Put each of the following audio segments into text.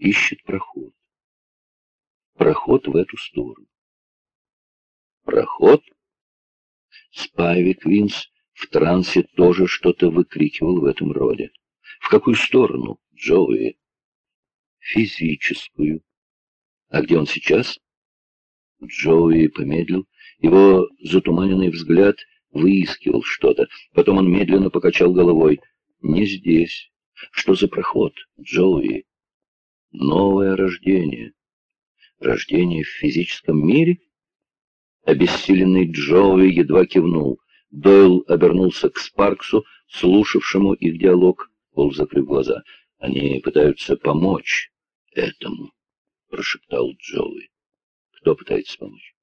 ищет проход. Проход в эту сторону. Проход? Спайви Квинс в трансе тоже что-то выкрикивал в этом роде. В какую сторону, Джоуи? Физическую. А где он сейчас? Джоуи помедлил. Его затуманенный взгляд выискивал что-то. Потом он медленно покачал головой. Не здесь. Что за проход, Джоуи? Новое рождение. Рождение в физическом мире? Обессиленный Джоуи едва кивнул. Дойл обернулся к Спарксу, слушавшему их диалог, полузакрыв глаза. «Они пытаются помочь этому», — прошептал Джоуи. «Кто пытается помочь?»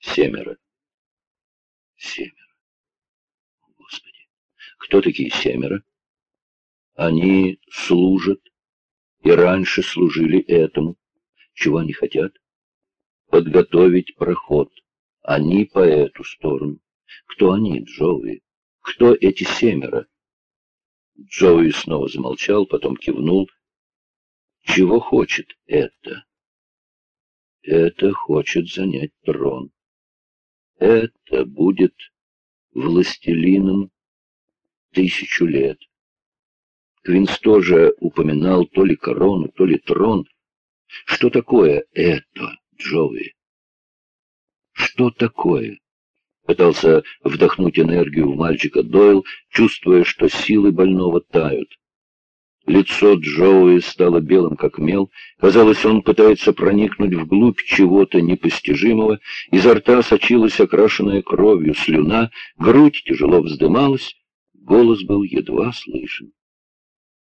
«Семеро». «Семеро. Господи, кто такие семеро?» «Они служат и раньше служили этому. Чего они хотят? Подготовить проход. Они по эту сторону. Кто они, Джоуи? Кто эти семеро? Джоуи снова замолчал, потом кивнул. Чего хочет это? Это хочет занять трон. Это будет властелином тысячу лет. Квинс тоже упоминал то ли корону, то ли трон. Что такое это, Джоуи? Что такое? Пытался вдохнуть энергию в мальчика Дойл, чувствуя, что силы больного тают. Лицо Джоуи стало белым, как мел. Казалось, он пытается проникнуть вглубь чего-то непостижимого. Изо рта сочилась окрашенная кровью слюна, грудь тяжело вздымалась, голос был едва слышен.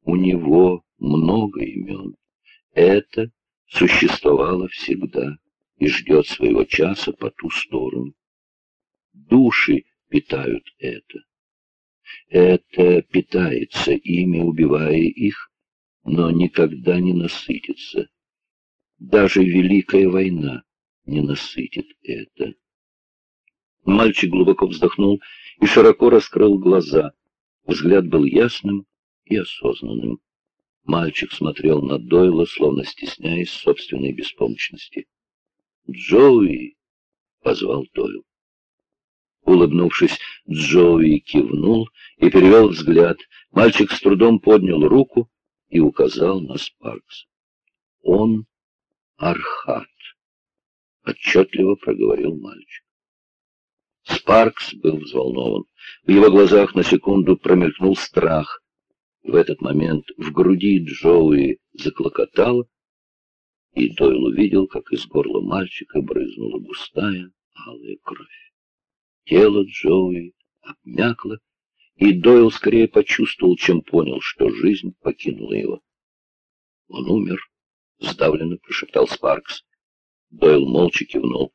У него много имен. Это существовало всегда и ждет своего часа по ту сторону. Души питают это. Это питается ими, убивая их, но никогда не насытится. Даже Великая война не насытит это. Мальчик глубоко вздохнул и широко раскрыл глаза. Взгляд был ясным и осознанным. Мальчик смотрел на Дойла, словно стесняясь собственной беспомощности. «Джоуи!» — позвал Дойл. Улыбнувшись, Джоуи кивнул и перевел взгляд. Мальчик с трудом поднял руку и указал на Спаркс. «Он Архат», — отчетливо проговорил мальчик. Спаркс был взволнован. В его глазах на секунду промелькнул страх. В этот момент в груди Джоуи заклокотало, и Дойл увидел, как из горла мальчика брызнула густая алая кровь. Тело Джоуи обмякло, и Дойл скорее почувствовал, чем понял, что жизнь покинула его. «Он умер», — сдавленно прошептал Спаркс. Дойл молча кивнул.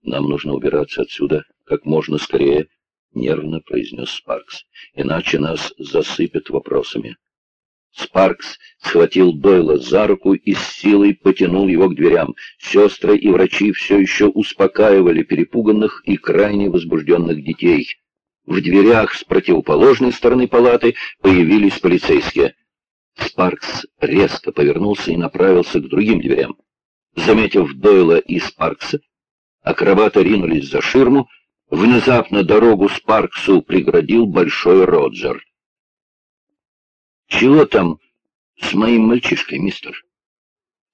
«Нам нужно убираться отсюда как можно скорее», — нервно произнес Спаркс. «Иначе нас засыпят вопросами». Спаркс схватил Дойла за руку и с силой потянул его к дверям. Сестры и врачи все еще успокаивали перепуганных и крайне возбужденных детей. В дверях с противоположной стороны палаты появились полицейские. Спаркс резко повернулся и направился к другим дверям. Заметив Дойла и Спаркса, акробаты ринулись за ширму. Внезапно дорогу Спарксу преградил Большой Роджер. Чего там с моим мальчишкой, мистер?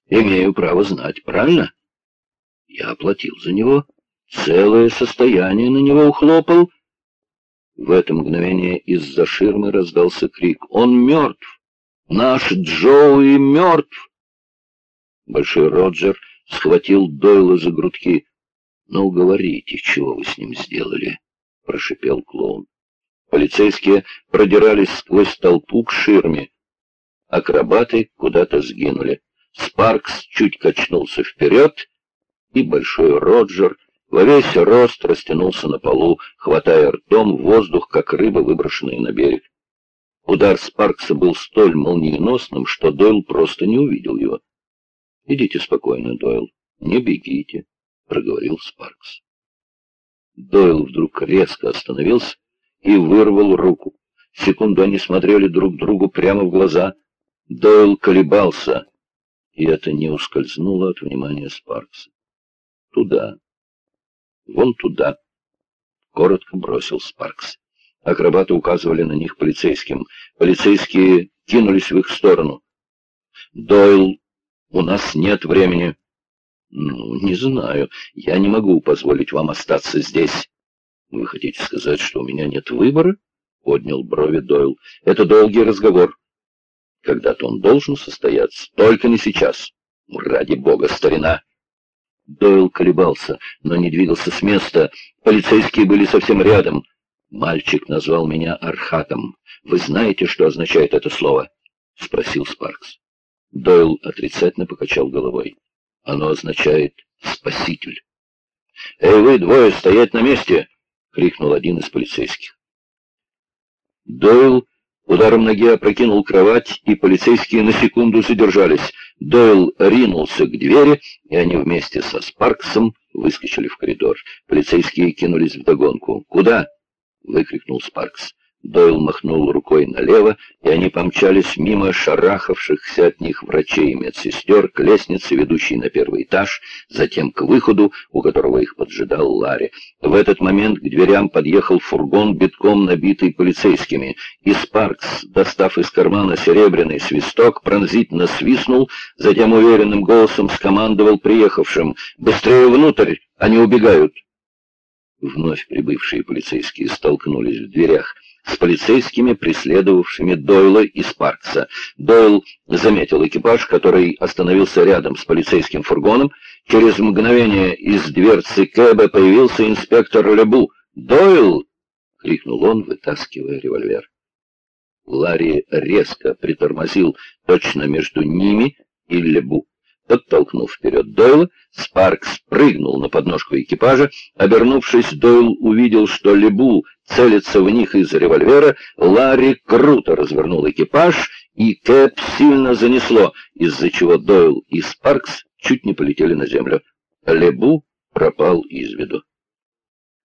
Имею право знать, правильно? Я оплатил за него, целое состояние на него ухлопал. В это мгновение из-за ширмы раздался крик. «Он мертв! Наш Джоуи мертв!» Большой Роджер схватил Дойла за грудки. «Ну, говорите, чего вы с ним сделали?» — прошипел клоун. Полицейские продирались сквозь толпу к ширме. Акробаты куда-то сгинули. Спаркс чуть качнулся вперед, и Большой Роджер во весь рост растянулся на полу, хватая ртом воздух, как рыба, выброшенная на берег. Удар Спаркса был столь молниеносным, что Дойл просто не увидел его. «Идите спокойно, Дойл, не бегите», — проговорил Спаркс. Дойл вдруг резко остановился, и вырвал руку. Секунду они смотрели друг другу прямо в глаза. Дойл колебался. и это не ускользнуло от внимания Спаркса. «Туда. Вон туда», — коротко бросил Спаркс. Акробаты указывали на них полицейским. Полицейские кинулись в их сторону. «Дойл, у нас нет времени». «Ну, не знаю. Я не могу позволить вам остаться здесь». «Вы хотите сказать, что у меня нет выбора?» — поднял брови Дойл. «Это долгий разговор. Когда-то он должен состояться, только не сейчас. Ради бога, старина!» Дойл колебался, но не двигался с места. Полицейские были совсем рядом. Мальчик назвал меня Архатом. Вы знаете, что означает это слово? — спросил Спаркс. Дойл отрицательно покачал головой. Оно означает «спаситель». «Эй, вы двое, стоять на месте!» — крикнул один из полицейских. Дойл ударом ноги опрокинул кровать, и полицейские на секунду задержались. Дойл ринулся к двери, и они вместе со Спарксом выскочили в коридор. Полицейские кинулись вдогонку. «Куда?» — выкрикнул Спаркс. Дойл махнул рукой налево, и они помчались мимо шарахавшихся от них врачей и медсестер к лестнице, ведущей на первый этаж, затем к выходу, у которого их поджидал Ларри. В этот момент к дверям подъехал фургон, битком набитый полицейскими, и Спаркс, достав из кармана серебряный свисток, пронзительно свистнул, затем уверенным голосом скомандовал приехавшим «Быстрее внутрь! Они убегают!» Вновь прибывшие полицейские столкнулись в дверях с полицейскими, преследовавшими Дойла и Спаркса. Дойл заметил экипаж, который остановился рядом с полицейским фургоном. Через мгновение из дверцы Кэба появился инспектор Лебу. «Дойл!» — крикнул он, вытаскивая револьвер. Ларри резко притормозил точно между ними и Лебу. Подтолкнув вперед Дойла, Спаркс прыгнул на подножку экипажа. Обернувшись, Дойл увидел, что Лебу целится в них из револьвера. Ларри круто развернул экипаж, и Кэп сильно занесло, из-за чего Дойл и Спаркс чуть не полетели на землю. Лебу пропал из виду.